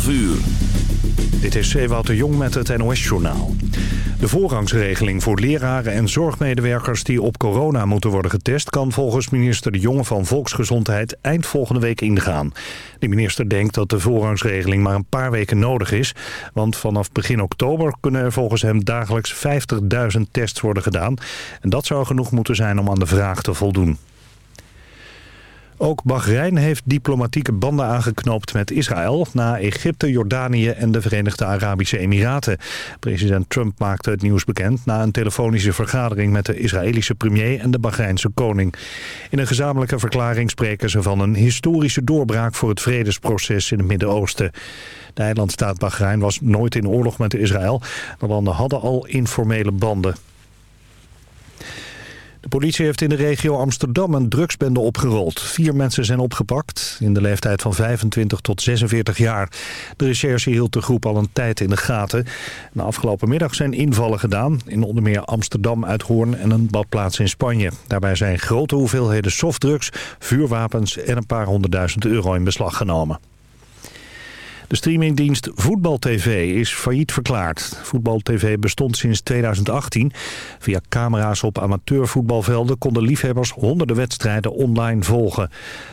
12 uur. Dit is Ewout de Jong met het NOS-journaal. De voorrangsregeling voor leraren en zorgmedewerkers die op corona moeten worden getest... kan volgens minister De Jonge van Volksgezondheid eind volgende week ingaan. De minister denkt dat de voorrangsregeling maar een paar weken nodig is... want vanaf begin oktober kunnen er volgens hem dagelijks 50.000 tests worden gedaan. En dat zou genoeg moeten zijn om aan de vraag te voldoen. Ook Bahrein heeft diplomatieke banden aangeknoopt met Israël... na Egypte, Jordanië en de Verenigde Arabische Emiraten. President Trump maakte het nieuws bekend... na een telefonische vergadering met de Israëlische premier en de Bahreinse koning. In een gezamenlijke verklaring spreken ze van een historische doorbraak... voor het vredesproces in het Midden-Oosten. De eilandstaat Bahrein was nooit in oorlog met Israël. De landen hadden al informele banden. De politie heeft in de regio Amsterdam een drugsbende opgerold. Vier mensen zijn opgepakt, in de leeftijd van 25 tot 46 jaar. De recherche hield de groep al een tijd in de gaten. De afgelopen middag zijn invallen gedaan... in onder meer Amsterdam, Uithoorn en een badplaats in Spanje. Daarbij zijn grote hoeveelheden softdrugs, vuurwapens... en een paar honderdduizend euro in beslag genomen. De streamingdienst Voetbal TV is failliet verklaard. Voetbal TV bestond sinds 2018. Via camera's op amateurvoetbalvelden konden liefhebbers honderden wedstrijden online volgen.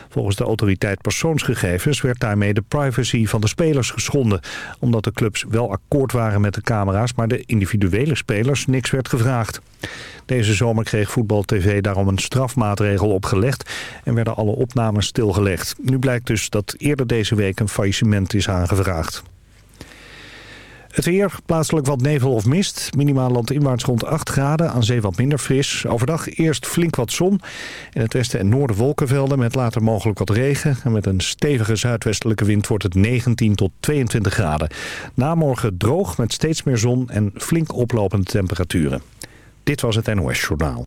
Volgens de autoriteit persoonsgegevens werd daarmee de privacy van de spelers geschonden. Omdat de clubs wel akkoord waren met de camera's, maar de individuele spelers niks werd gevraagd. Deze zomer kreeg Voetbal TV daarom een strafmaatregel opgelegd en werden alle opnames stilgelegd. Nu blijkt dus dat eerder deze week een faillissement is aangevraagd. Het weer, plaatselijk wat nevel of mist. Minimaal landinwaarts rond 8 graden, aan zee wat minder fris. Overdag eerst flink wat zon. In het westen en noorden wolkenvelden met later mogelijk wat regen. En met een stevige zuidwestelijke wind wordt het 19 tot 22 graden. Na morgen droog met steeds meer zon en flink oplopende temperaturen. Dit was het NOS Journaal.